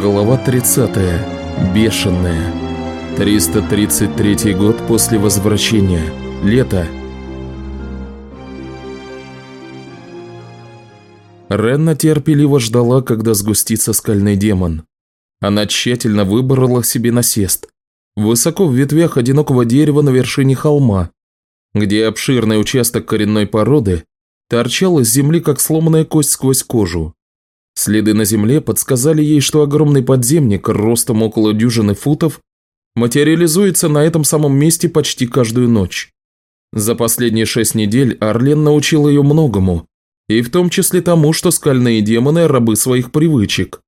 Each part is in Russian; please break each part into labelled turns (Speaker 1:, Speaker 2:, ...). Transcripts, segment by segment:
Speaker 1: Глава 30. Бешеная. 333 год после возвращения. Лето. Ренна терпеливо ждала, когда сгустится скальный демон. Она тщательно выбрала себе насест. Высоко в ветвях одинокого дерева на вершине холма, где обширный участок коренной породы торчал из земли, как сломанная кость сквозь кожу. Следы на земле подсказали ей, что огромный подземник ростом около дюжины футов материализуется на этом самом месте почти каждую ночь. За последние шесть недель Арлен научил ее многому, и в том числе тому, что скальные демоны – рабы своих привычек,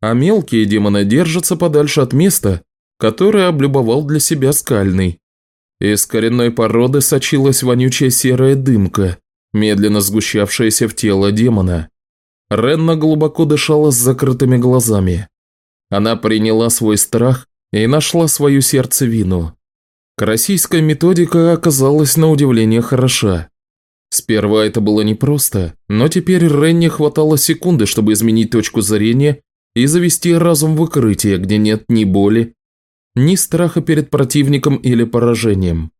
Speaker 1: а мелкие демоны держатся подальше от места, которое облюбовал для себя скальный. Из коренной породы сочилась вонючая серая дымка, медленно сгущавшаяся в тело демона. Ренна глубоко дышала с закрытыми глазами. Она приняла свой страх и нашла свою сердцевину. Карасийская методика оказалась на удивление хороша. Сперва это было непросто, но теперь Ренне хватало секунды, чтобы изменить точку зрения и завести разум в укрытие, где нет ни боли, ни страха перед противником или поражением.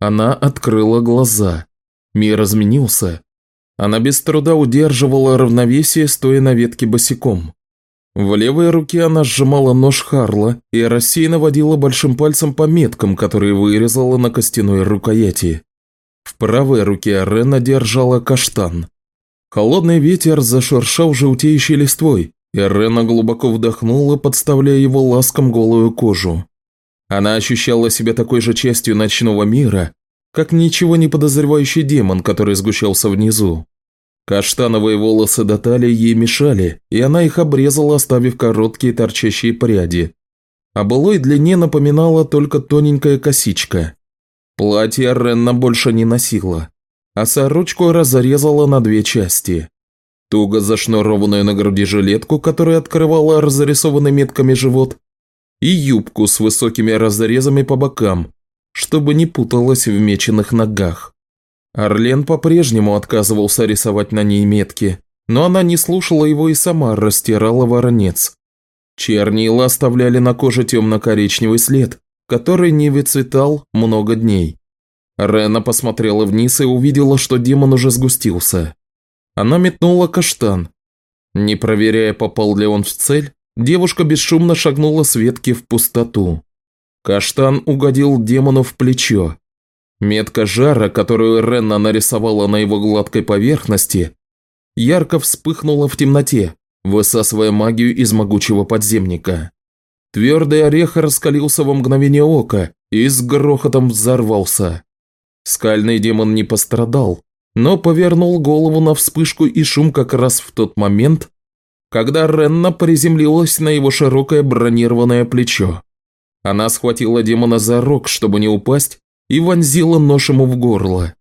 Speaker 1: Она открыла глаза. Мир изменился. Она без труда удерживала равновесие, стоя на ветке босиком. В левой руке она сжимала нож Харла и рассеянно водила большим пальцем по меткам, которые вырезала на костяной рукояти. В правой руке Рена держала каштан. Холодный ветер зашуршал желтеющей листвой, и Рена глубоко вдохнула, подставляя его ласком голую кожу. Она ощущала себя такой же частью ночного мира, как ничего не подозревающий демон, который сгущался внизу. Каштановые волосы до талии ей мешали, и она их обрезала, оставив короткие торчащие пряди. О былой длине напоминала только тоненькая косичка. Платье Ренна больше не носила, а сорочку разрезала на две части. Туго зашнурованную на груди жилетку, которая открывала разрисованный метками живот, и юбку с высокими разрезами по бокам, чтобы не путалась в меченых ногах. Орлен по-прежнему отказывался рисовать на ней метки, но она не слушала его и сама растирала воронец. Чернила оставляли на коже темно-коричневый след, который не выцветал много дней. Рена посмотрела вниз и увидела, что демон уже сгустился. Она метнула каштан. Не проверяя, попал ли он в цель, девушка бесшумно шагнула с ветки в пустоту. Каштан угодил демону в плечо. Метка жара, которую Ренна нарисовала на его гладкой поверхности, ярко вспыхнула в темноте, высасывая магию из могучего подземника. Твердый орех раскалился во мгновение ока и с грохотом взорвался. Скальный демон не пострадал, но повернул голову на вспышку и шум как раз в тот момент, когда Ренна приземлилась на его широкое бронированное плечо. Она схватила демона за рог, чтобы не упасть, и вонзила нож ему в горло.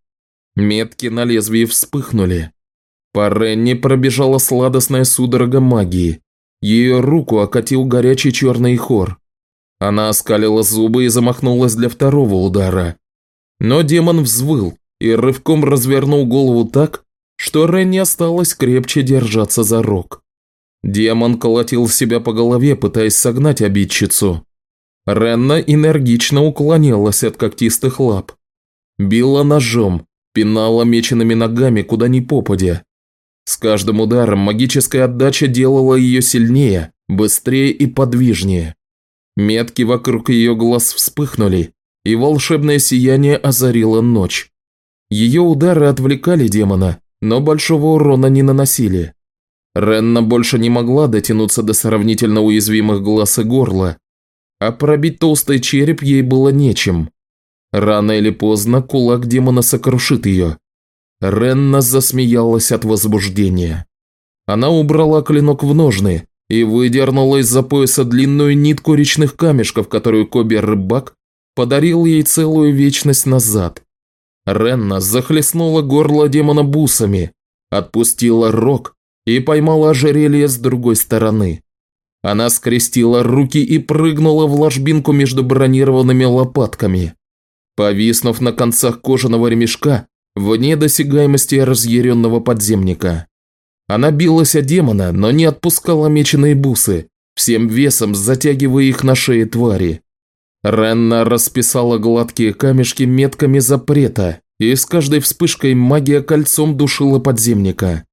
Speaker 1: Метки на лезвии вспыхнули. По Ренни пробежала сладостная судорога магии. Ее руку окатил горячий черный хор. Она оскалила зубы и замахнулась для второго удара. Но демон взвыл и рывком развернул голову так, что Ренни осталось крепче держаться за рог. Демон колотил себя по голове, пытаясь согнать обидчицу. Ренна энергично уклонялась от когтистых лап. Била ножом, пинала меченными ногами куда ни попадя. С каждым ударом магическая отдача делала ее сильнее, быстрее и подвижнее. Метки вокруг ее глаз вспыхнули, и волшебное сияние озарило ночь. Ее удары отвлекали демона, но большого урона не наносили. Ренна больше не могла дотянуться до сравнительно уязвимых глаз и горла, а пробить толстый череп ей было нечем. Рано или поздно кулак демона сокрушит ее. Ренна засмеялась от возбуждения. Она убрала клинок в ножны и выдернула из-за пояса длинную нитку речных камешков, которую Коби-рыбак подарил ей целую вечность назад. Ренна захлестнула горло демона бусами, отпустила рог и поймала ожерелье с другой стороны. Она скрестила руки и прыгнула в ложбинку между бронированными лопатками. Повиснув на концах кожаного ремешка, вне досягаемости разъяренного подземника. Она билась о демона, но не отпускала меченые бусы, всем весом затягивая их на шее твари. Ренна расписала гладкие камешки метками запрета, и с каждой вспышкой магия кольцом душила подземника.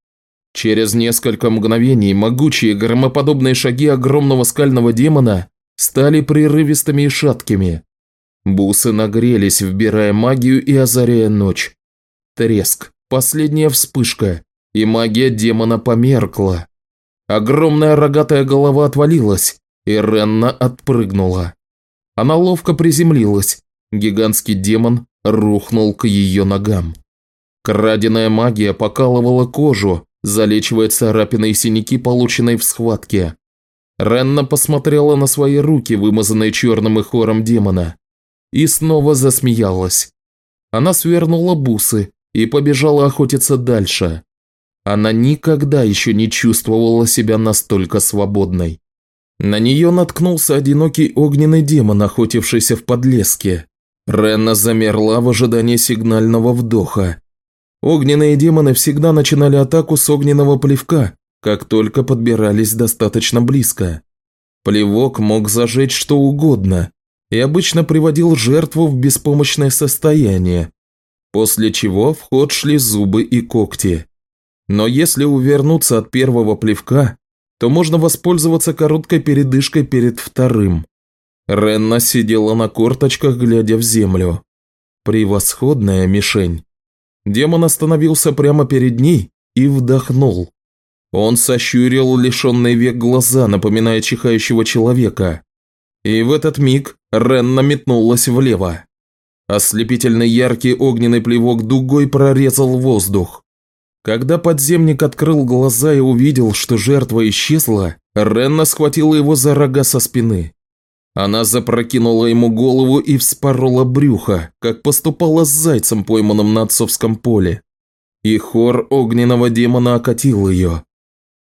Speaker 1: Через несколько мгновений могучие громоподобные шаги огромного скального демона стали прерывистыми и шаткими. Бусы нагрелись, вбирая магию и озаряя ночь. Треск, последняя вспышка, и магия демона померкла. Огромная рогатая голова отвалилась, и Ренна отпрыгнула. Она ловко приземлилась, гигантский демон рухнул к ее ногам. Краденая магия покалывала кожу, залечивая царапины и синяки, полученные в схватке. Ренна посмотрела на свои руки, вымазанные черным и хором демона, и снова засмеялась. Она свернула бусы и побежала охотиться дальше. Она никогда еще не чувствовала себя настолько свободной. На нее наткнулся одинокий огненный демон, охотившийся в подлеске. Ренна замерла в ожидании сигнального вдоха. Огненные демоны всегда начинали атаку с огненного плевка, как только подбирались достаточно близко. Плевок мог зажечь что угодно и обычно приводил жертву в беспомощное состояние, после чего в ход шли зубы и когти. Но если увернуться от первого плевка, то можно воспользоваться короткой передышкой перед вторым. Ренна сидела на корточках, глядя в землю. Превосходная мишень. Демон остановился прямо перед ней и вдохнул. Он сощурил лишенный век глаза, напоминая чихающего человека. И в этот миг Ренна метнулась влево. Ослепительный яркий огненный плевок дугой прорезал воздух. Когда подземник открыл глаза и увидел, что жертва исчезла, Ренна схватила его за рога со спины. Она запрокинула ему голову и вспорола брюхо, как поступала с зайцем, пойманным на отцовском поле. И хор огненного демона окатил ее.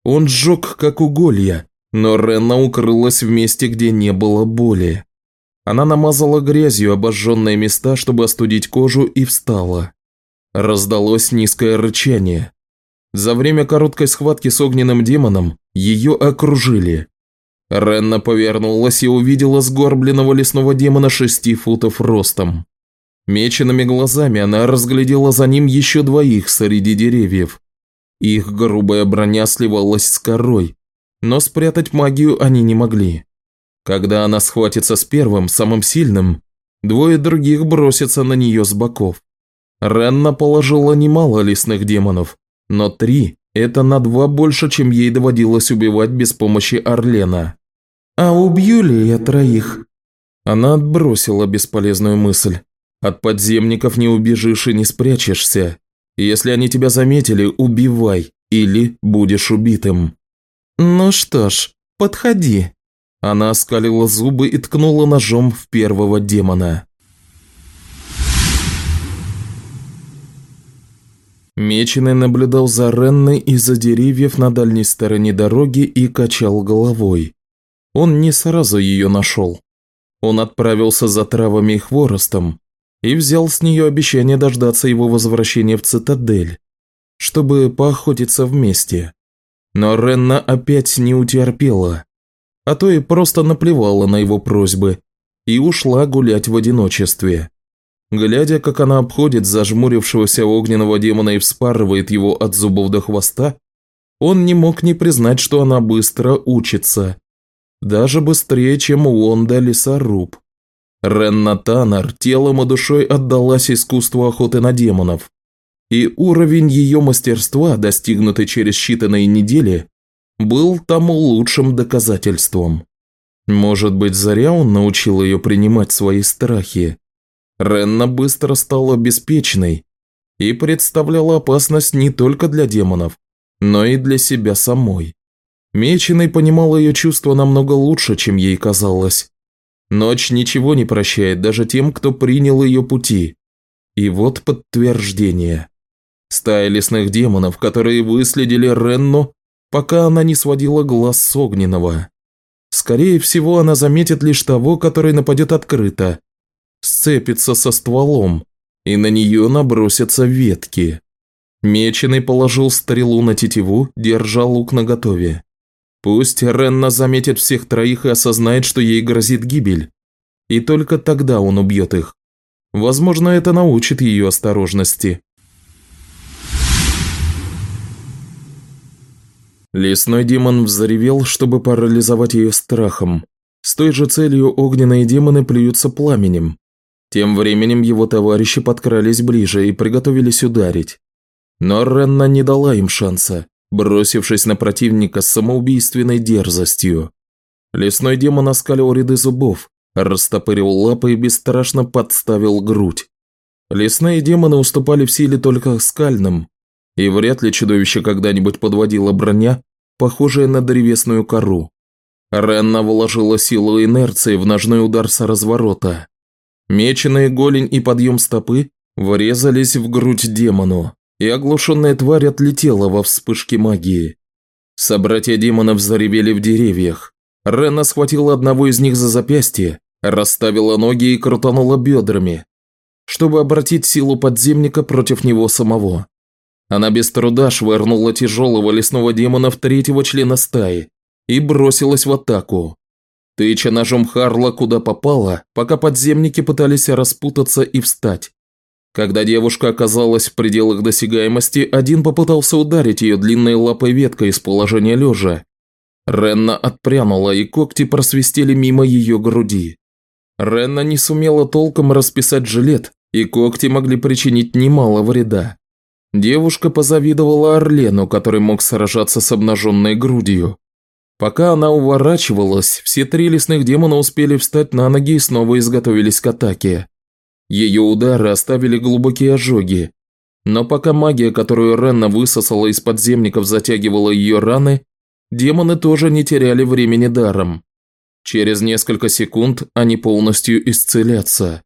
Speaker 1: Он сжег, как уголья, но Ренна укрылась в месте, где не было боли. Она намазала грязью обожженные места, чтобы остудить кожу, и встала. Раздалось низкое рычание. За время короткой схватки с огненным демоном ее окружили. Ренна повернулась и увидела сгорбленного лесного демона шести футов ростом. Меченными глазами она разглядела за ним еще двоих среди деревьев. Их грубая броня сливалась с корой, но спрятать магию они не могли. Когда она схватится с первым, самым сильным, двое других бросятся на нее с боков. Ренна положила немало лесных демонов, но три – это на два больше, чем ей доводилось убивать без помощи Орлена. «А убью ли я троих?» Она отбросила бесполезную мысль. От подземников не убежишь и не спрячешься. Если они тебя заметили, убивай, или будешь убитым. «Ну что ж, подходи». Она оскалила зубы и ткнула ножом в первого демона. Меченый наблюдал за Ренной из-за деревьев на дальней стороне дороги и качал головой. Он не сразу ее нашел. Он отправился за травами и хворостом и взял с нее обещание дождаться его возвращения в цитадель, чтобы поохотиться вместе. Но Ренна опять не утерпела, а то и просто наплевала на его просьбы и ушла гулять в одиночестве. Глядя, как она обходит зажмурившегося огненного демона и вспарывает его от зубов до хвоста, он не мог не признать, что она быстро учится. Даже быстрее, чем Уонда Лесоруб. Ренна Таннер телом и душой отдалась искусству охоты на демонов. И уровень ее мастерства, достигнутый через считанные недели, был тому лучшим доказательством. Может быть, зря он научил ее принимать свои страхи. Ренна быстро стала беспечной и представляла опасность не только для демонов, но и для себя самой. Меченый понимал ее чувства намного лучше, чем ей казалось. Ночь ничего не прощает даже тем, кто принял ее пути. И вот подтверждение. Стая лесных демонов, которые выследили Ренну, пока она не сводила глаз с огненного. Скорее всего, она заметит лишь того, который нападет открыто, сцепится со стволом, и на нее набросятся ветки. Меченый положил стрелу на тетиву, держа лук наготове. Пусть Ренна заметит всех троих и осознает, что ей грозит гибель. И только тогда он убьет их. Возможно, это научит ее осторожности. Лесной демон взревел, чтобы парализовать ее страхом. С той же целью огненные демоны плюются пламенем. Тем временем его товарищи подкрались ближе и приготовились ударить. Но Ренна не дала им шанса, бросившись на противника с самоубийственной дерзостью. Лесной демон оскалил ряды зубов, растопырил лапы и бесстрашно подставил грудь. Лесные демоны уступали в силе только скальным, и вряд ли чудовище когда-нибудь подводило броня, похожая на древесную кору. Ренна вложила силу инерции в ножной удар с разворота. Меченые голень и подъем стопы врезались в грудь демону, и оглушенная тварь отлетела во вспышке магии. Собратья демонов заревели в деревьях. Ренна схватила одного из них за запястье, расставила ноги и крутанула бедрами, чтобы обратить силу подземника против него самого. Она без труда швырнула тяжелого лесного демона в третьего члена стаи и бросилась в атаку. Тыча ножом Харла куда попала, пока подземники пытались распутаться и встать. Когда девушка оказалась в пределах досягаемости, один попытался ударить ее длинной лапой веткой из положения лежа. Ренна отпрянула, и когти просвистели мимо ее груди. Ренна не сумела толком расписать жилет, и когти могли причинить немало вреда. Девушка позавидовала Орлену, который мог сражаться с обнаженной грудью. Пока она уворачивалась, все три лесных демона успели встать на ноги и снова изготовились к атаке. Ее удары оставили глубокие ожоги. Но пока магия, которую Ренна высосала из подземников, затягивала ее раны, демоны тоже не теряли времени даром. Через несколько секунд они полностью исцелятся.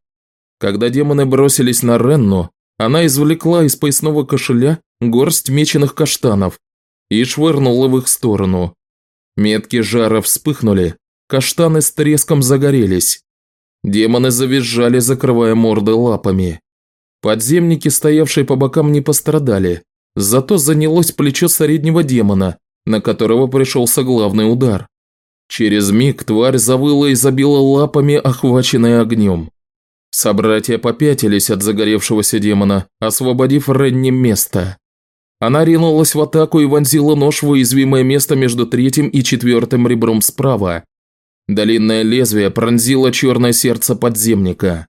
Speaker 1: Когда демоны бросились на Ренну, она извлекла из поясного кошеля горсть меченых каштанов и швырнула в их сторону. Метки жара вспыхнули, каштаны с треском загорелись. Демоны завизжали, закрывая морды лапами. Подземники, стоявшие по бокам, не пострадали, зато занялось плечо среднего демона, на которого пришелся главный удар. Через миг тварь завыла и забила лапами, охваченная огнем. Собратья попятились от загоревшегося демона, освободив Ренни место. Она ринулась в атаку и вонзила нож в уязвимое место между третьим и четвертым ребром справа. Длинное лезвие пронзило черное сердце подземника.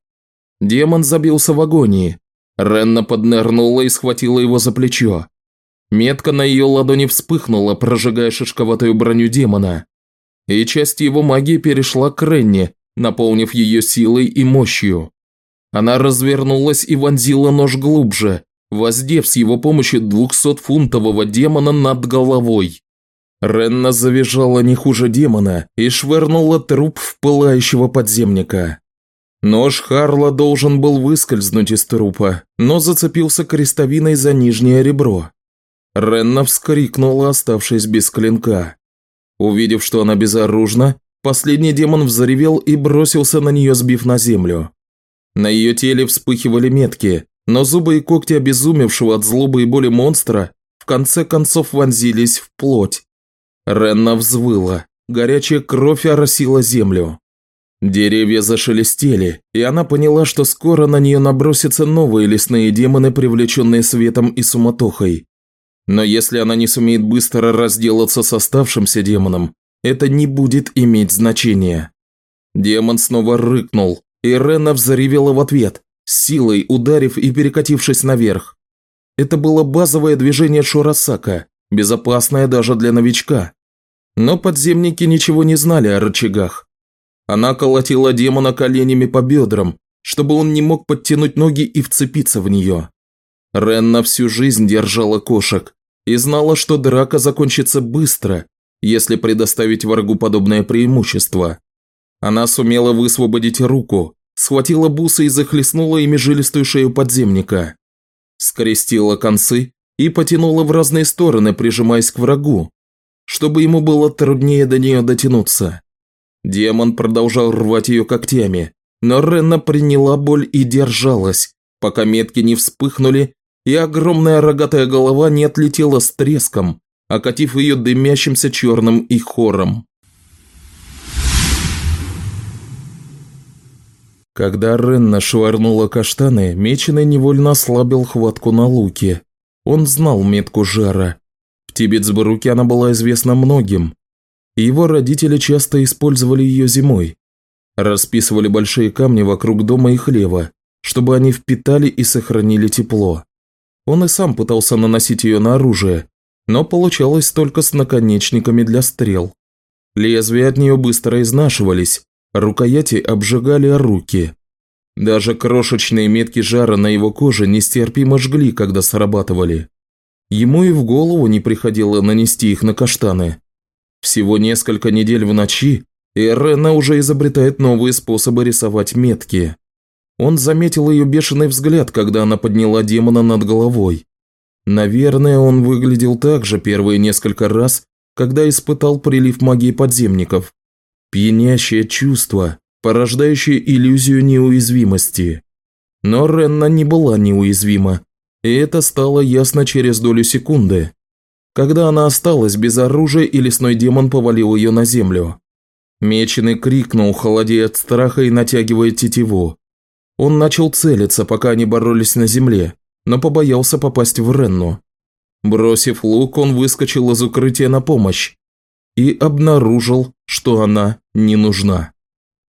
Speaker 1: Демон забился в агонии. Ренна поднырнула и схватила его за плечо. Метка на ее ладони вспыхнула, прожигая шишковатую броню демона. И часть его магии перешла к Ренне, наполнив ее силой и мощью. Она развернулась и вонзила нож глубже, воздев с его помощью двухсотфунтового демона над головой. Ренна завизжала не хуже демона и швырнула труп в пылающего подземника. Нож Харла должен был выскользнуть из трупа, но зацепился крестовиной за нижнее ребро. Ренна вскрикнула, оставшись без клинка. Увидев, что она безоружна, Последний демон взревел и бросился на нее, сбив на землю. На ее теле вспыхивали метки, но зубы и когти обезумевшего от злобы и боли монстра в конце концов вонзились в плоть. Ренна взвыла, горячая кровь оросила землю. Деревья зашелестели, и она поняла, что скоро на нее набросятся новые лесные демоны, привлеченные светом и суматохой. Но если она не сумеет быстро разделаться с оставшимся демоном, это не будет иметь значения. Демон снова рыкнул, и Рена взревела в ответ, силой ударив и перекатившись наверх. Это было базовое движение Шурасака, безопасное даже для новичка. Но подземники ничего не знали о рычагах. Она колотила демона коленями по бедрам, чтобы он не мог подтянуть ноги и вцепиться в нее. Ренна всю жизнь держала кошек и знала, что драка закончится быстро, если предоставить врагу подобное преимущество. Она сумела высвободить руку, схватила бусы и захлестнула ими жилистую шею подземника. Скрестила концы и потянула в разные стороны, прижимаясь к врагу, чтобы ему было труднее до нее дотянуться. Демон продолжал рвать ее когтями, но Ренна приняла боль и держалась, пока метки не вспыхнули и огромная рогатая голова не отлетела с треском, окатив ее дымящимся черным и хором. Когда Ренна швырнула каштаны, Меченый невольно ослабил хватку на луке. Он знал метку жара. В Тибетсбруке она была известна многим. Его родители часто использовали ее зимой. Расписывали большие камни вокруг дома и хлева, чтобы они впитали и сохранили тепло. Он и сам пытался наносить ее на оружие, но получалось только с наконечниками для стрел. Лезвия от нее быстро изнашивались, Рукояти обжигали руки. Даже крошечные метки жара на его коже нестерпимо жгли, когда срабатывали. Ему и в голову не приходило нанести их на каштаны. Всего несколько недель в ночи, и Рена уже изобретает новые способы рисовать метки. Он заметил ее бешеный взгляд, когда она подняла демона над головой. Наверное, он выглядел так же первые несколько раз, когда испытал прилив магии подземников. Пьянящее чувство, порождающее иллюзию неуязвимости. Но Ренна не была неуязвима, и это стало ясно через долю секунды, когда она осталась без оружия и лесной демон повалил ее на землю. Меченый крикнул, холодея от страха и натягивая тетиву. Он начал целиться, пока они боролись на земле, но побоялся попасть в Ренну. Бросив лук, он выскочил из укрытия на помощь, и обнаружил, что она не нужна.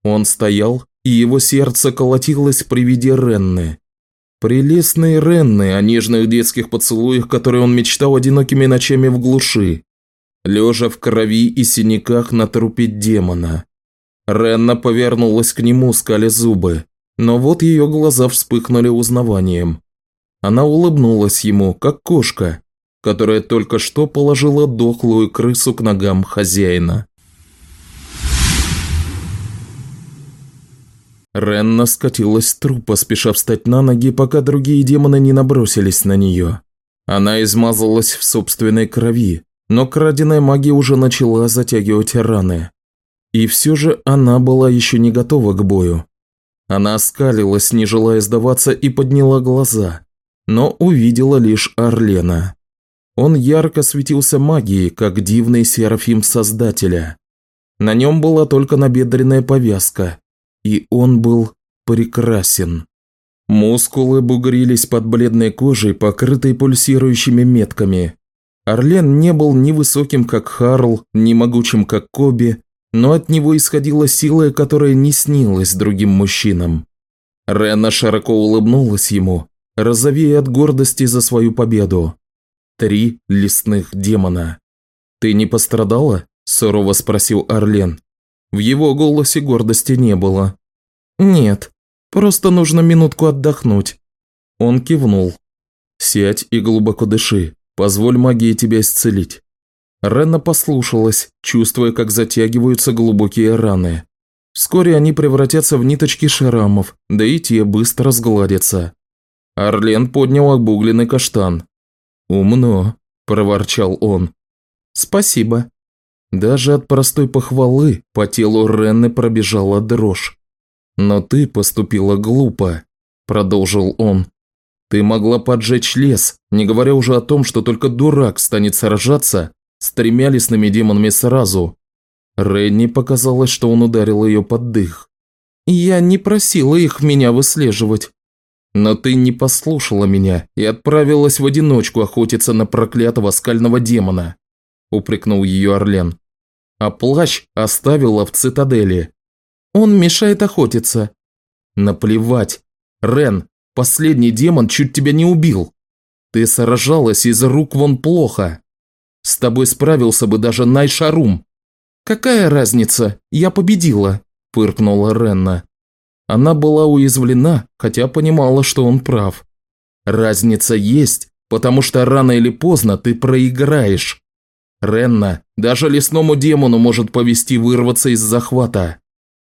Speaker 1: Он стоял, и его сердце колотилось при виде Ренны. Прелестные Ренны о нежных детских поцелуях, которые он мечтал одинокими ночами в глуши, лежа в крови и синяках на трупе демона. Ренна повернулась к нему, скали зубы, но вот ее глаза вспыхнули узнаванием. Она улыбнулась ему, как кошка, которая только что положила дохлую крысу к ногам хозяина. Ренна скатилась с трупа, спеша встать на ноги, пока другие демоны не набросились на нее. Она измазалась в собственной крови, но краденая магия уже начала затягивать раны. И все же она была еще не готова к бою. Она оскалилась, не желая сдаваться, и подняла глаза, но увидела лишь Орлена. Он ярко светился магией, как дивный серафим Создателя. На нем была только набедренная повязка, и он был прекрасен. Мускулы бугрились под бледной кожей, покрытой пульсирующими метками. Орлен не был ни высоким, как Харл, ни могучим, как Коби, но от него исходила сила, которая не снилась другим мужчинам. Рена широко улыбнулась ему, розовея от гордости за свою победу. Три лесных демона. «Ты не пострадала?» – сурово спросил Орлен. В его голосе гордости не было. «Нет, просто нужно минутку отдохнуть». Он кивнул. «Сядь и глубоко дыши. Позволь магии тебя исцелить». Ренна послушалась, чувствуя, как затягиваются глубокие раны. Вскоре они превратятся в ниточки шрамов, да и те быстро сгладятся. Орлен поднял обугленный каштан, «Умно», – проворчал он. «Спасибо». Даже от простой похвалы по телу Ренны пробежала дрожь. «Но ты поступила глупо», – продолжил он. «Ты могла поджечь лес, не говоря уже о том, что только дурак станет сражаться с тремя лесными демонами сразу». Ренни показалось, что он ударил ее под дых. «Я не просила их меня выслеживать. Но ты не послушала меня и отправилась в одиночку охотиться на проклятого скального демона», – упрекнул ее Орлен. «А плащ оставила в цитадели. Он мешает охотиться». «Наплевать. Рен, последний демон чуть тебя не убил. Ты сражалась из рук вон плохо. С тобой справился бы даже Найшарум». «Какая разница? Я победила», – фыркнула Ренна. Она была уязвлена, хотя понимала, что он прав. Разница есть, потому что рано или поздно ты проиграешь. Ренна, даже лесному демону может повести вырваться из захвата.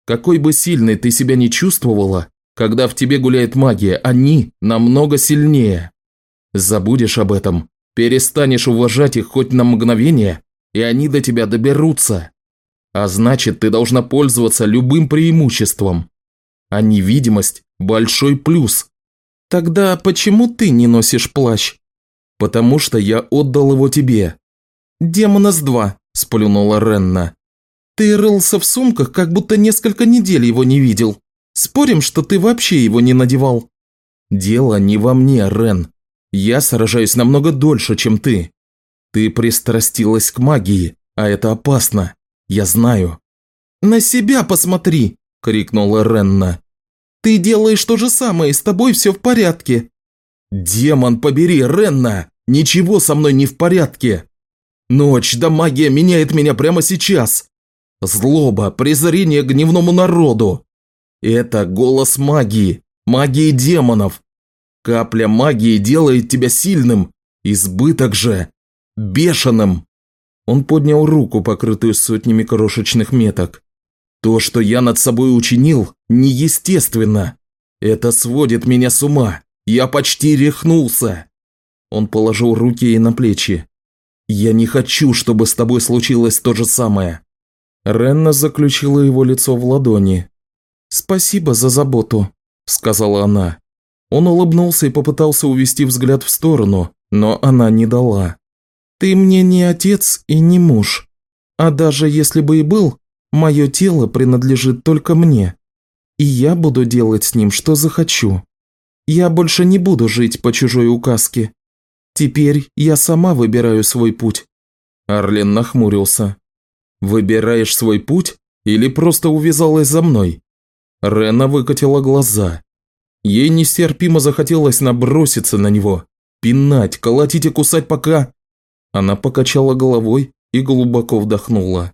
Speaker 1: Какой бы сильной ты себя не чувствовала, когда в тебе гуляет магия, они намного сильнее. Забудешь об этом, перестанешь уважать их хоть на мгновение, и они до тебя доберутся. А значит, ты должна пользоваться любым преимуществом а невидимость – большой плюс. Тогда почему ты не носишь плащ? Потому что я отдал его тебе. «Демона с два», – сплюнула Ренна. «Ты рылся в сумках, как будто несколько недель его не видел. Спорим, что ты вообще его не надевал?» «Дело не во мне, Рен. Я сражаюсь намного дольше, чем ты. Ты пристрастилась к магии, а это опасно. Я знаю». «На себя посмотри!» – крикнула Ренна. «Ты делаешь то же самое, и с тобой все в порядке». «Демон побери, Ренна! Ничего со мной не в порядке! Ночь да магия меняет меня прямо сейчас! Злоба, презрение к гневному народу! Это голос магии, магии демонов! Капля магии делает тебя сильным, избыток же бешеным!» Он поднял руку, покрытую сотнями крошечных меток. То, что я над собой учинил, неестественно. Это сводит меня с ума. Я почти рехнулся. Он положил руки ей на плечи. Я не хочу, чтобы с тобой случилось то же самое. Ренна заключила его лицо в ладони. «Спасибо за заботу», – сказала она. Он улыбнулся и попытался увести взгляд в сторону, но она не дала. «Ты мне не отец и не муж. А даже если бы и был, Мое тело принадлежит только мне, и я буду делать с ним, что захочу. Я больше не буду жить по чужой указке. Теперь я сама выбираю свой путь». Арлен нахмурился. «Выбираешь свой путь или просто увязалась за мной?» Рена выкатила глаза. Ей нестерпимо захотелось наброситься на него, пинать, колотить и кусать пока... Она покачала головой и глубоко вдохнула.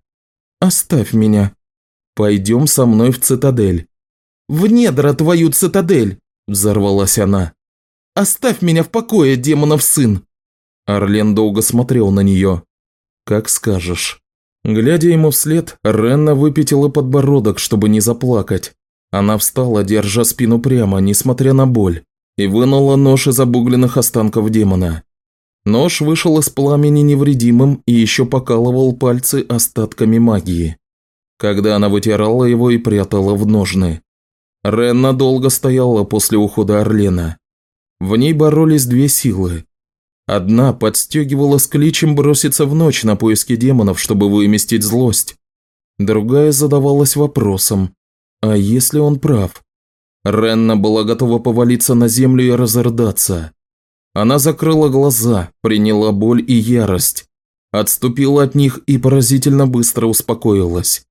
Speaker 1: Оставь меня. Пойдем со мной в цитадель». «В недра твою цитадель!» – взорвалась она. «Оставь меня в покое, демонов сын!» Орлен долго смотрел на нее. «Как скажешь». Глядя ему вслед, Ренна выпятила подбородок, чтобы не заплакать. Она встала, держа спину прямо, несмотря на боль, и вынула нож из обугленных останков демона. Нож вышел из пламени невредимым и еще покалывал пальцы остатками магии. Когда она вытирала его и прятала в ножны. Ренна долго стояла после ухода Орлена. В ней боролись две силы. Одна подстегивала с кличем броситься в ночь на поиски демонов, чтобы выместить злость. Другая задавалась вопросом, а если он прав? Ренна была готова повалиться на землю и разрыдаться. Она закрыла глаза, приняла боль и ярость, отступила от них и поразительно быстро успокоилась.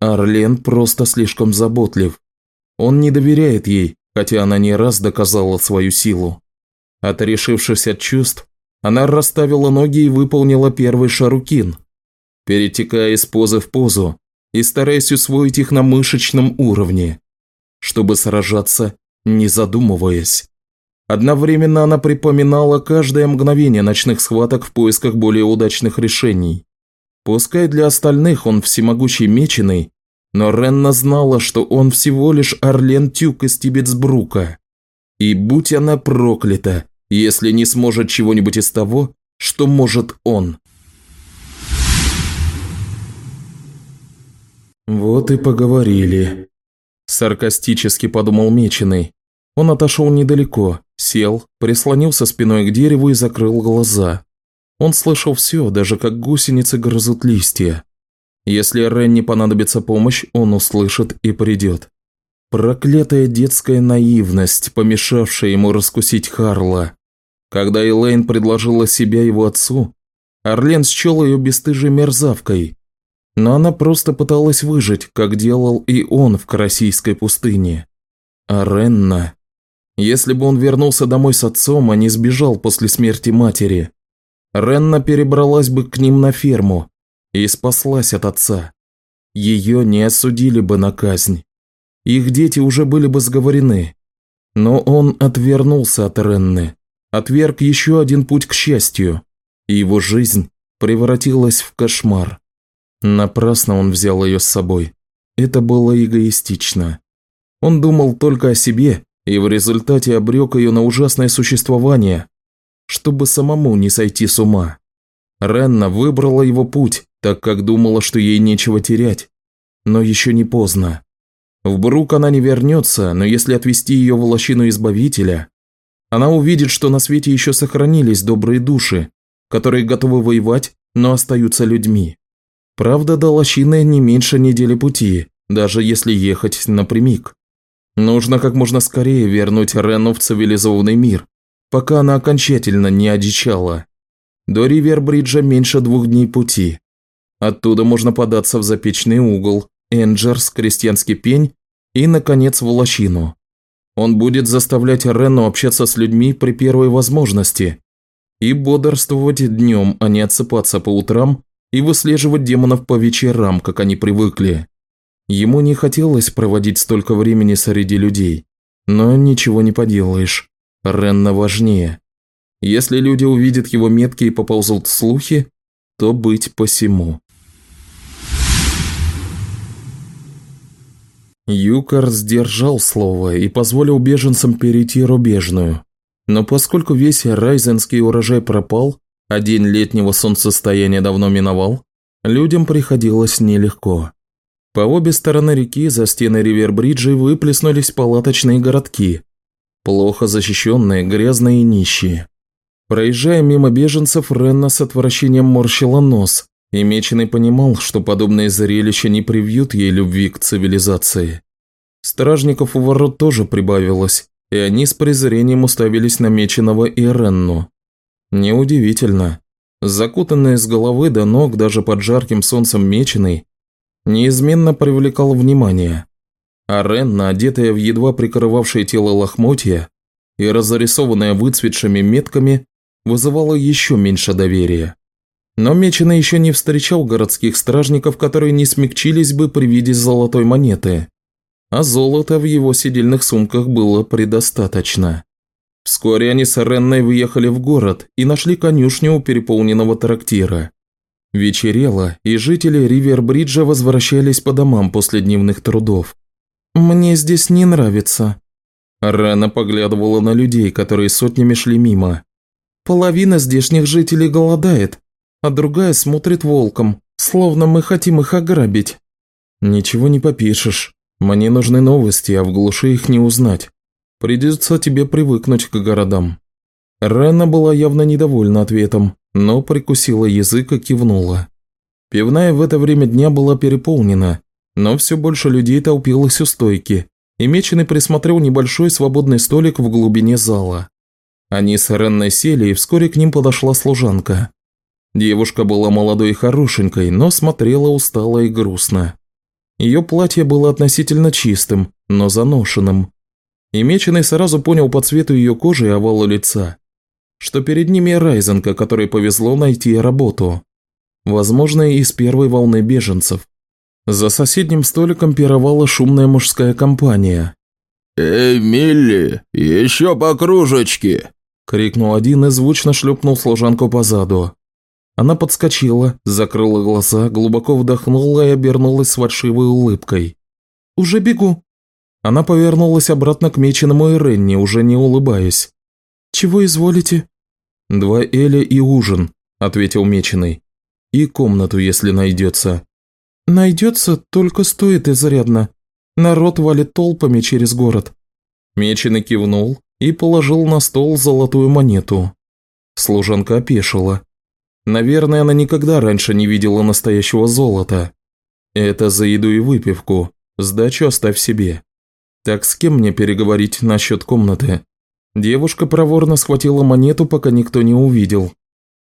Speaker 1: Арлен просто слишком заботлив. Он не доверяет ей, хотя она не раз доказала свою силу. Отрешившись от чувств, она расставила ноги и выполнила первый шарукин, перетекая из позы в позу и стараясь усвоить их на мышечном уровне, чтобы сражаться, не задумываясь. Одновременно она припоминала каждое мгновение ночных схваток в поисках более удачных решений. Пускай для остальных он всемогущий меченый, но Ренна знала, что он всего лишь Орлен Тюк из Тибетсбрука. И будь она проклята, если не сможет чего-нибудь из того, что может он. «Вот и поговорили», – саркастически подумал Меченый. Он отошел недалеко, сел, прислонился спиной к дереву и закрыл глаза. Он слышал все, даже как гусеницы грызут листья. Если Ренни понадобится помощь, он услышит и придет. Проклятая детская наивность, помешавшая ему раскусить Харла. Когда Элейн предложила себя его отцу, Орлен счел ее бесстыжей мерзавкой. Но она просто пыталась выжить, как делал и он в Карасийской пустыне. А Ренна... Если бы он вернулся домой с отцом, а не сбежал после смерти матери, Ренна перебралась бы к ним на ферму и спаслась от отца. Ее не осудили бы на казнь. Их дети уже были бы сговорены. Но он отвернулся от Ренны, отверг еще один путь к счастью, и его жизнь превратилась в кошмар. Напрасно он взял ее с собой. Это было эгоистично. Он думал только о себе и в результате обрек ее на ужасное существование, чтобы самому не сойти с ума. Ренна выбрала его путь, так как думала, что ей нечего терять. Но еще не поздно. В Брук она не вернется, но если отвести ее в лощину Избавителя, она увидит, что на свете еще сохранились добрые души, которые готовы воевать но остаются людьми. Правда, до лощины не меньше недели пути, даже если ехать напрямик. Нужно как можно скорее вернуть Рену в цивилизованный мир, пока она окончательно не одичала. До Ривербриджа меньше двух дней пути. Оттуда можно податься в Запечный угол, Энджерс, Крестьянский пень и, наконец, в Лощину. Он будет заставлять Рену общаться с людьми при первой возможности и бодрствовать днем, а не отсыпаться по утрам и выслеживать демонов по вечерам, как они привыкли. Ему не хотелось проводить столько времени среди людей, но ничего не поделаешь. Ренна важнее. Если люди увидят его метки и поползут слухи, то быть посему. Юкар сдержал слово и позволил беженцам перейти рубежную. Но поскольку весь райзенский урожай пропал, а день летнего солнцестояния давно миновал, людям приходилось нелегко. По обе стороны реки за стены Ривербриджей выплеснулись палаточные городки, плохо защищенные, грязные и нищие. Проезжая мимо беженцев, Ренна с отвращением морщила нос, и Меченый понимал, что подобные зрелища не привьют ей любви к цивилизации. Стражников у ворот тоже прибавилось, и они с презрением уставились на Меченого и Ренну. Неудивительно. Закутанный с головы до ног даже под жарким солнцем Меченый неизменно привлекал внимание. А Ренна, одетая в едва прикрывавшее тело лохмотья и разрисованная выцветшими метками, вызывала еще меньше доверия. Но Меченый еще не встречал городских стражников, которые не смягчились бы при виде золотой монеты. А золота в его сидельных сумках было предостаточно. Вскоре они с Ренной въехали в город и нашли конюшню у переполненного трактира. Вечерело, и жители Ривербриджа возвращались по домам после дневных трудов. «Мне здесь не нравится». Рана поглядывала на людей, которые сотнями шли мимо. «Половина здешних жителей голодает, а другая смотрит волком, словно мы хотим их ограбить». «Ничего не попишешь. Мне нужны новости, а в глуши их не узнать. Придется тебе привыкнуть к городам». Рена была явно недовольна ответом, но прикусила язык и кивнула. Пивная в это время дня была переполнена, но все больше людей толпилось у стойки, и Меченый присмотрел небольшой свободный столик в глубине зала. Они с Ренной сели, и вскоре к ним подошла служанка. Девушка была молодой и хорошенькой, но смотрела устало и грустно. Ее платье было относительно чистым, но заношенным. И Меченый сразу понял по цвету ее кожи и овалу лица, что перед ними Райзенка, которой повезло найти работу. Возможно, из первой волны беженцев. За соседним столиком пировала шумная мужская компания.
Speaker 2: «Эй, Милли, еще по кружечке!»
Speaker 1: – крикнул один и звучно шлепнул служанку по заду. Она подскочила, закрыла глаза, глубоко вдохнула и обернулась с фальшивой улыбкой. «Уже бегу!» Она повернулась обратно к меченому Иренне, уже не улыбаясь. «Чего изволите?» «Два Эля и ужин», – ответил Меченый. «И комнату, если найдется». «Найдется, только стоит изрядно. Народ валит толпами через город». Меченый кивнул и положил на стол золотую монету. Служанка опешила. Наверное, она никогда раньше не видела настоящего золота. Это за еду и выпивку. Сдачу оставь себе. Так с кем мне переговорить насчет комнаты? Девушка проворно схватила монету, пока никто не увидел.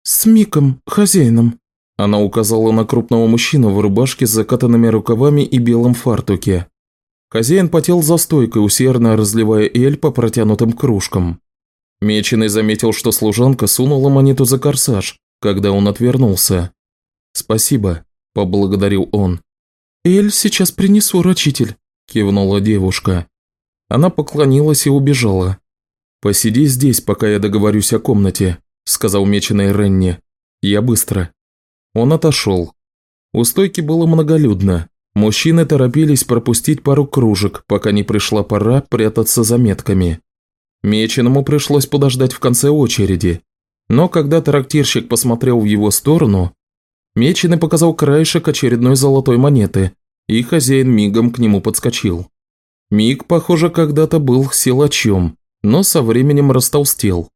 Speaker 1: «С Миком, хозяином». Она указала на крупного мужчину в рубашке с закатанными рукавами и белом фартуке. Хозяин потел за стойкой, усердно разливая эль по протянутым кружкам. Меченый заметил, что служанка сунула монету за корсаж, когда он отвернулся. «Спасибо», – поблагодарил он. «Эль сейчас принесу, рачитель», – кивнула девушка. Она поклонилась и убежала. «Посиди здесь, пока я договорюсь о комнате», – сказал меченый Ренни. «Я быстро». Он отошел. У стойки было многолюдно. Мужчины торопились пропустить пару кружек, пока не пришла пора прятаться за метками. Меченому пришлось подождать в конце очереди. Но когда трактирщик посмотрел в его сторону, Меченый показал краешек очередной золотой монеты, и хозяин мигом к нему подскочил. Миг, похоже, когда-то был силачом, но со временем растолстел.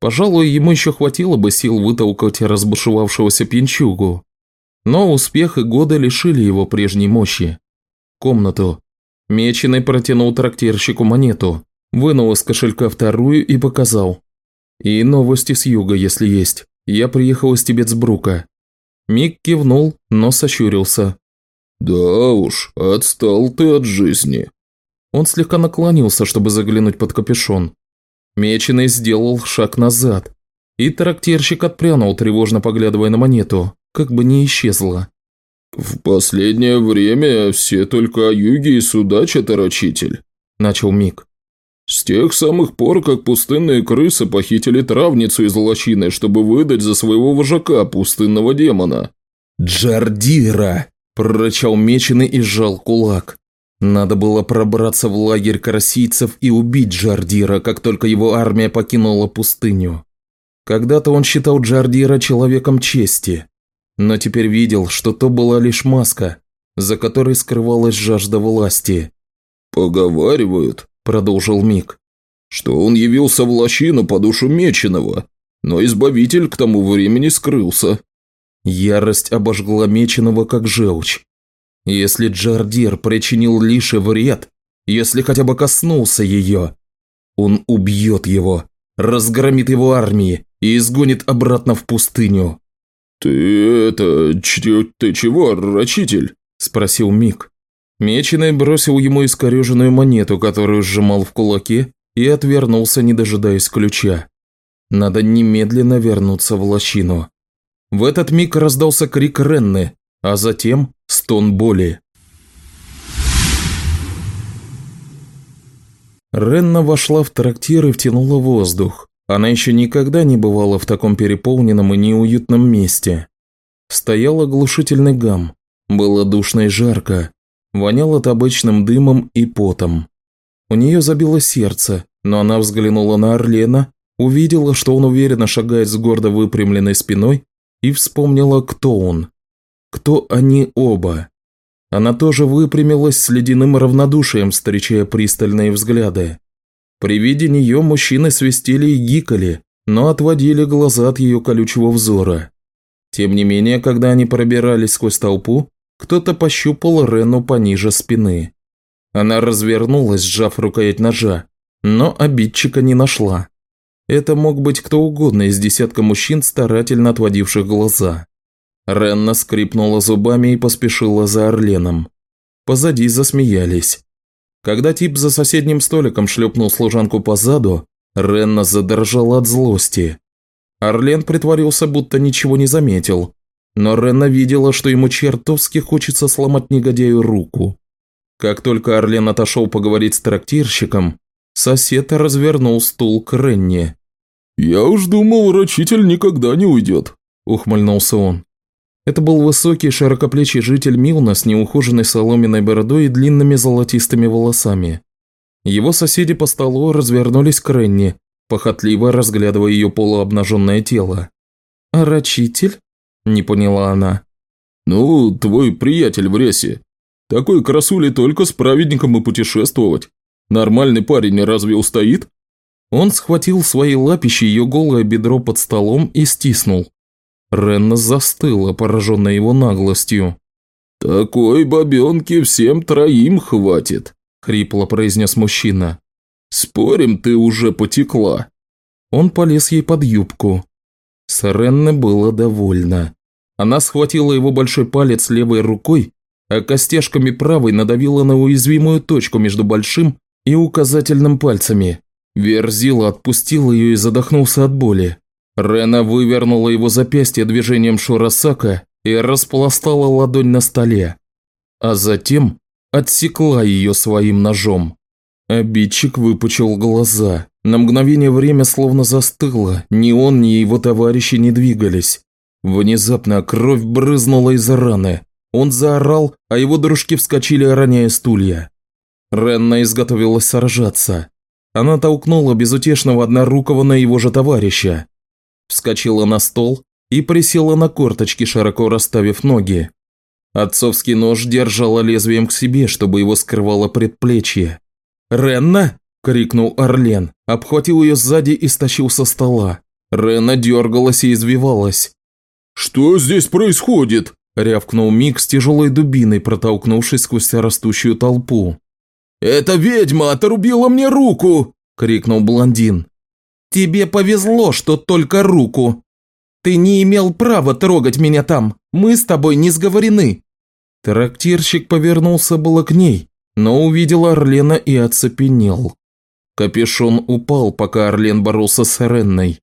Speaker 1: Пожалуй, ему еще хватило бы сил вытолкать разбушевавшегося пьянчугу. Но успех и годы лишили его прежней мощи. Комнату. Меченый протянул трактирщику монету, вынул из кошелька вторую и показал. И новости с юга, если есть. Я приехал из Тибетсбрука. Мик кивнул, но сощурился.
Speaker 2: «Да уж, отстал ты от жизни».
Speaker 1: Он слегка наклонился, чтобы заглянуть под капюшон. Меченый сделал шаг назад, и трактирщик отпрянул, тревожно поглядывая на монету, как бы не исчезла.
Speaker 2: «В последнее время все только о юге и судачат, рачитель», – начал Мик. «С тех самых пор, как пустынные крысы похитили травницу из лощины, чтобы выдать за своего вожака пустынного демона».
Speaker 1: «Джардира!» – прорычал меченый и сжал кулак. Надо было пробраться в лагерь карасийцев и убить Джардира, как только его армия покинула пустыню. Когда-то он считал Джардира человеком чести, но теперь видел, что то была лишь маска, за которой скрывалась жажда власти.
Speaker 2: «Поговаривают», – продолжил Мик, – «что он явился в лощину по душу Меченого, но Избавитель к тому времени скрылся».
Speaker 1: Ярость обожгла Меченого как желчь. Если Джардир причинил Лише вред, если хотя бы коснулся ее, он убьет его, разгромит его армии и изгонит обратно в пустыню.
Speaker 2: «Ты это... ты чего, рачитель?» – спросил Мик.
Speaker 1: Меченый бросил ему искореженную монету, которую сжимал в кулаке, и отвернулся, не дожидаясь ключа. Надо немедленно вернуться в лощину. В этот миг раздался крик Ренны, а затем стон боли. Ренна вошла в трактир и втянула воздух. Она еще никогда не бывала в таком переполненном и неуютном месте. Стоял оглушительный гам. Было душно и жарко. Воняло табачным дымом и потом. У нее забило сердце, но она взглянула на Орлена, увидела, что он уверенно шагает с гордо выпрямленной спиной и вспомнила, кто он. Кто они оба? Она тоже выпрямилась с ледяным равнодушием, встречая пристальные взгляды. При виде нее мужчины свистели и гикали, но отводили глаза от ее колючего взора. Тем не менее, когда они пробирались сквозь толпу, кто-то пощупал Рену пониже спины. Она развернулась, сжав рукоять ножа, но обидчика не нашла. Это мог быть кто угодно из десятка мужчин, старательно отводивших глаза. Ренна скрипнула зубами и поспешила за Орленом. Позади засмеялись. Когда тип за соседним столиком шлепнул служанку по заду, Ренна задрожала от злости. Орлен притворился, будто ничего не заметил, но Ренна видела, что ему чертовски хочется сломать негодяю руку. Как только Орлен отошел поговорить с трактирщиком, сосед развернул стул к Ренне.
Speaker 2: «Я уж думал, рачитель никогда не уйдет», – ухмыльнулся он.
Speaker 1: Это был высокий, широкоплечий житель Милна с неухоженной соломенной бородой и длинными золотистыми волосами. Его соседи по столу развернулись к Ренни, похотливо разглядывая ее полуобнаженное тело. «А рачитель?» – не поняла она.
Speaker 2: «Ну, твой приятель в ресе. Такой красули только с праведником и путешествовать. Нормальный парень разве устоит?»
Speaker 1: Он схватил своей лапищей ее голое бедро под столом и стиснул. Ренна застыла, пораженная его наглостью.
Speaker 2: «Такой бабенки всем троим хватит», – хрипло произнес мужчина. «Спорим, ты уже потекла».
Speaker 1: Он полез ей под юбку. С Ренны было довольно. Она схватила его большой палец левой рукой, а костяшками правой надавила на уязвимую точку между большим и указательным пальцами. Верзила отпустил ее и задохнулся от боли. Рена вывернула его запястье движением Шурасака и распластала ладонь на столе, а затем отсекла ее своим ножом. Обидчик выпучил глаза. На мгновение время словно застыло, ни он, ни его товарищи не двигались. Внезапно кровь брызнула из раны. Он заорал, а его дружки вскочили, роняя стулья. Ренна изготовилась сражаться. Она толкнула безутешного однорукого на его же товарища вскочила на стол и присела на корточки, широко расставив ноги. Отцовский нож держала лезвием к себе, чтобы его скрывало предплечье. «Ренна!» – крикнул Орлен, обхватил ее сзади и стащил со стола. Рена дергалась и извивалась.
Speaker 2: «Что здесь происходит?»
Speaker 1: – рявкнул Мик с тяжелой дубиной, протолкнувшись сквозь растущую толпу.
Speaker 2: «Эта ведьма отрубила мне руку!» – крикнул блондин.
Speaker 1: «Тебе повезло, что только руку. Ты не имел права трогать меня там. Мы с тобой не сговорены». Трактирщик повернулся было к ней, но увидел Орлена и оцепенел. Капюшон упал, пока Орлен боролся с Ренной,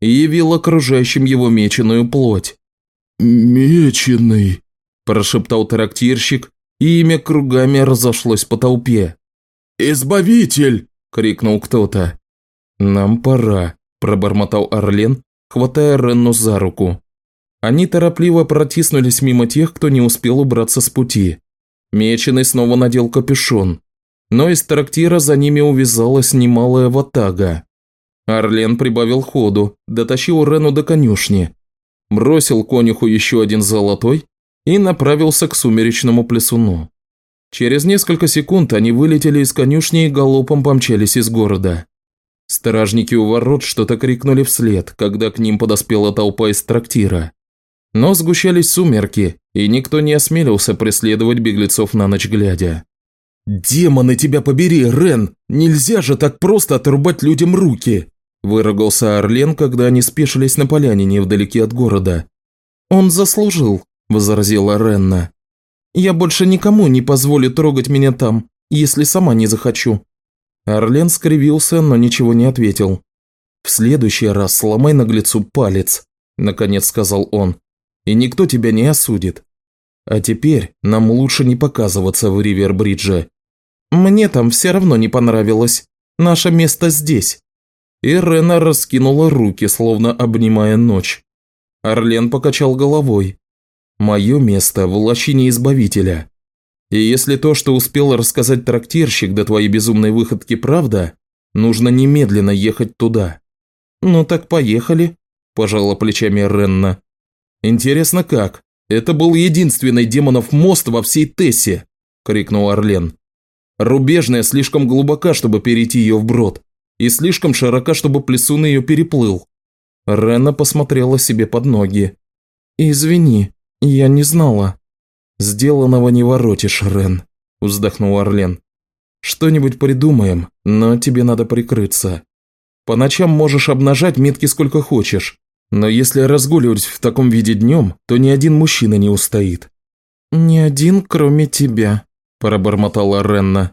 Speaker 1: и явил окружающим его меченую плоть.
Speaker 2: «Меченый», –
Speaker 1: прошептал трактирщик, и имя кругами разошлось по толпе.
Speaker 2: «Избавитель!» – крикнул кто-то.
Speaker 1: «Нам пора», – пробормотал Орлен, хватая Ренну за руку. Они торопливо протиснулись мимо тех, кто не успел убраться с пути. Меченый снова надел капюшон, но из трактира за ними увязалась немалая ватага. Орлен прибавил ходу, дотащил Рену до конюшни, бросил конюху еще один золотой и направился к сумеречному плесуну. Через несколько секунд они вылетели из конюшни и галопом помчались из города. Стражники у ворот что-то крикнули вслед, когда к ним подоспела толпа из трактира. Но сгущались сумерки, и никто не осмелился преследовать беглецов на ночь глядя.
Speaker 2: «Демоны тебя побери, Рен! Нельзя же так просто отрубать людям руки!»
Speaker 1: Выругался Орлен, когда они спешились на поляне невдалеке от города. «Он заслужил», – возразила Ренна. «Я больше никому не позволю трогать меня там, если сама не захочу». Орлен скривился, но ничего не ответил. «В следующий раз сломай наглецу палец», – наконец сказал он и никто тебя не осудит. А теперь нам лучше не показываться в Ривербридже. Мне там все равно не понравилось. Наше место здесь». И Рена раскинула руки, словно обнимая ночь. Орлен покачал головой. «Мое место в лощине Избавителя. И если то, что успел рассказать трактирщик до твоей безумной выходки, правда, нужно немедленно ехать туда». «Ну так поехали», – пожала плечами Ренна. «Интересно как? Это был единственный демонов мост во всей Тессе!» – крикнул Орлен. «Рубежная слишком глубока, чтобы перейти ее вброд, и слишком широка, чтобы плесун ее переплыл». Рена посмотрела себе под ноги. «Извини, я не знала». «Сделанного не воротишь, Рен», – вздохнул Орлен. «Что-нибудь придумаем, но тебе надо прикрыться. По ночам можешь обнажать метки сколько хочешь, но если разгуливать в таком виде днем, то ни один мужчина не устоит». «Ни один, кроме тебя», – пробормотала Ренна.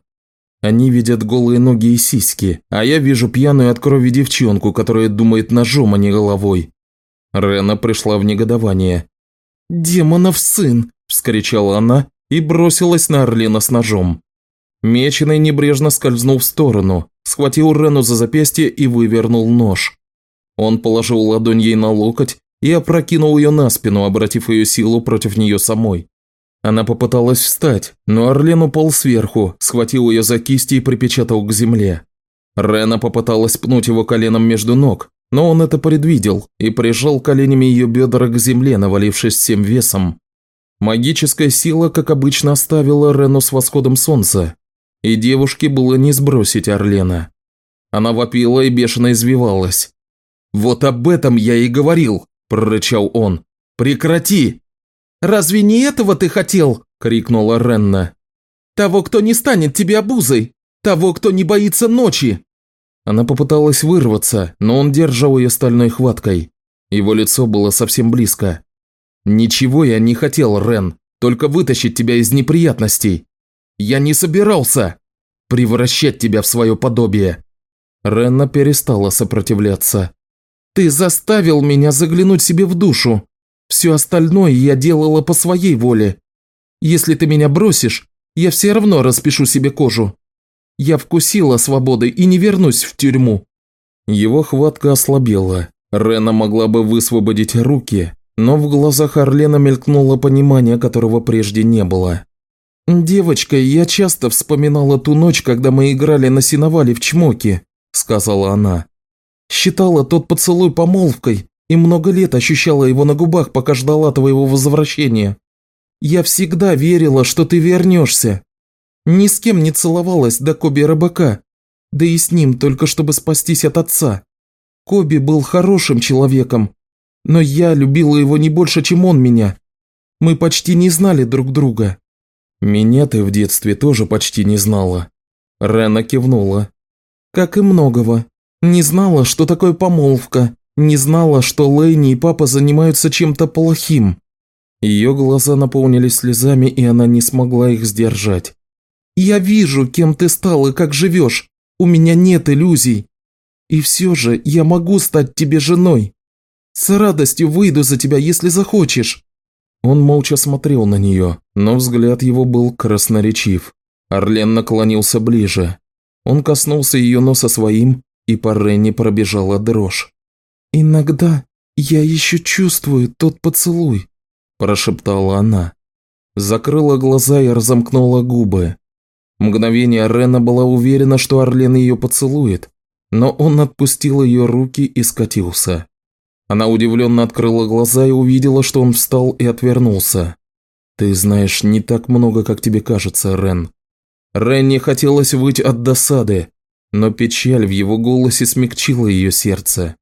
Speaker 1: «Они видят голые ноги и сиськи, а я вижу пьяную от крови девчонку, которая думает ножом, а не головой». Ренна пришла в негодование. «Демонов сын!» – вскричала она и бросилась на Орлена с ножом. Меченый небрежно скользнул в сторону, схватил Рену за запястье и вывернул нож. Он положил ладонь ей на локоть и опрокинул ее на спину, обратив ее силу против нее самой. Она попыталась встать, но Орлен упал сверху, схватил ее за кисти и припечатал к земле. Рена попыталась пнуть его коленом между ног, но он это предвидел и прижал коленями ее бедра к земле, навалившись всем весом. Магическая сила, как обычно, оставила Рену с восходом солнца, и девушке было не сбросить Орлена. Она вопила и бешено извивалась. «Вот об этом я и говорил», – прорычал он. «Прекрати!» «Разве не этого ты хотел?» – крикнула Ренна. «Того, кто не станет тебе обузой! Того, кто не боится ночи!» Она попыталась вырваться, но он держал ее стальной хваткой. Его лицо было совсем близко. «Ничего я не хотел, Рен, только вытащить тебя из неприятностей. Я не собирался превращать тебя в свое подобие». Ренна перестала сопротивляться. Ты заставил меня заглянуть себе в душу. Все остальное я делала по своей воле. Если ты меня бросишь, я все равно распишу себе кожу. Я вкусила свободы и не вернусь в тюрьму». Его хватка ослабела. Рена могла бы высвободить руки, но в глазах Орлена мелькнуло понимание, которого прежде не было. «Девочка, я часто вспоминала ту ночь, когда мы играли на сеновале в чмоке», – сказала она. Считала тот поцелуй помолвкой и много лет ощущала его на губах, пока ждала твоего возвращения. Я всегда верила, что ты вернешься. Ни с кем не целовалась до Коби Рыбака, да и с ним только чтобы спастись от отца. Коби был хорошим человеком, но я любила его не больше, чем он меня. Мы почти не знали друг друга». «Меня ты в детстве тоже почти не знала». Рена кивнула. «Как и многого. Не знала, что такое помолвка. Не знала, что Лэйни и папа занимаются чем-то плохим». Ее глаза наполнились слезами, и она не смогла их сдержать. «Я вижу, кем ты стал и как живешь. У меня нет иллюзий. И все же я могу стать тебе женой. С радостью выйду за тебя, если захочешь». Он молча смотрел на нее, но взгляд его был красноречив. Орлен наклонился ближе. Он коснулся ее носа своим, и по Ренни пробежала дрожь. «Иногда я еще чувствую тот поцелуй», – прошептала она. Закрыла глаза и разомкнула губы. Мгновение Рена была уверена, что Орлен ее поцелует, но он отпустил ее руки и скатился. Она удивленно открыла глаза и увидела, что он встал и отвернулся. «Ты знаешь не так много, как тебе кажется, Рен». Ренни хотелось выть от досады, но печаль в его голосе смягчила ее сердце.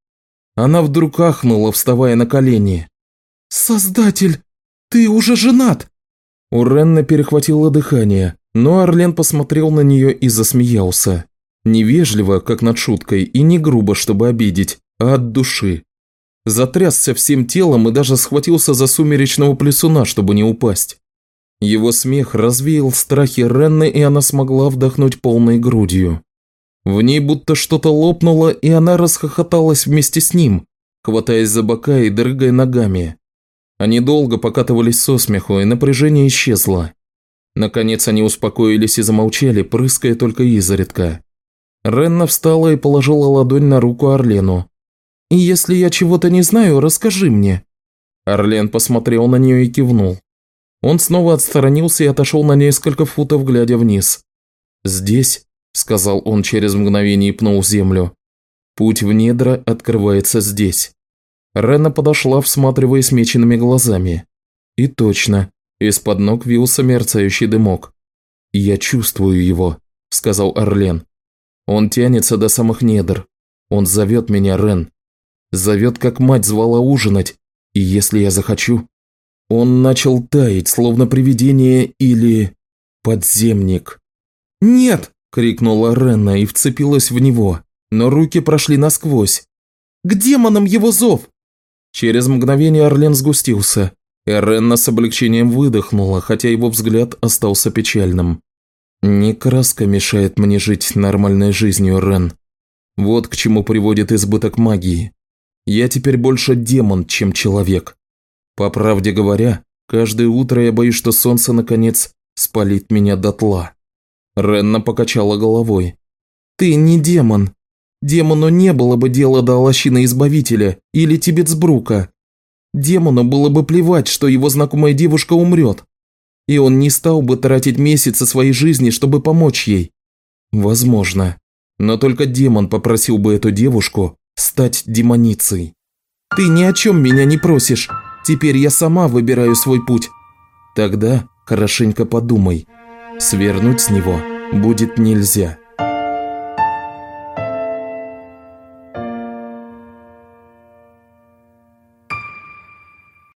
Speaker 1: Она вдруг ахнула, вставая на колени. «Создатель, ты уже женат!» У Ренна перехватило дыхание, но Орлен посмотрел на нее и засмеялся. Невежливо, как над шуткой, и не грубо, чтобы обидеть, а от души. Затрясся всем телом и даже схватился за сумеречного плесуна, чтобы не упасть. Его смех развеял страхи Ренны, и она смогла вдохнуть полной грудью. В ней будто что-то лопнуло, и она расхохоталась вместе с ним, хватаясь за бока и дрыгая ногами. Они долго покатывались со смеху, и напряжение исчезло. Наконец они успокоились и замолчали, прыская только изредка. Ренна встала и положила ладонь на руку Орлену. «И если я чего-то не знаю, расскажи мне». Орлен посмотрел на нее и кивнул. Он снова отстранился и отошел на несколько футов, глядя вниз. «Здесь», – сказал он через мгновение и пнул землю, – «путь в недра открывается здесь». Рена подошла, всматриваясь меченными глазами. И точно, из-под ног вился мерцающий дымок. «Я чувствую его», – сказал Орлен. «Он тянется до самых недр. Он зовет меня, Рен. Зовет, как мать звала ужинать, и если я захочу...» Он начал таять, словно привидение или... подземник. «Нет!» – крикнула Ренна и вцепилась в него, но руки прошли насквозь. «К демонам его зов!» Через мгновение Орлен сгустился, и Ренна с облегчением выдохнула, хотя его взгляд остался печальным. «Не краска мешает мне жить нормальной жизнью, Рен. Вот к чему приводит избыток магии. Я теперь больше демон, чем человек. По правде говоря, каждое утро я боюсь, что солнце, наконец, спалит меня дотла. Ренна покачала головой. «Ты не демон. Демону не было бы дела до лощины Избавителя или Тибетсбрука. Демону было бы плевать, что его знакомая девушка умрет. И он не стал бы тратить месяцы своей жизни, чтобы помочь ей. Возможно. Но только демон попросил бы эту девушку стать демоницей. Ты ни о чем меня не просишь. Теперь я сама выбираю свой путь. Тогда хорошенько подумай. Свернуть с него будет нельзя.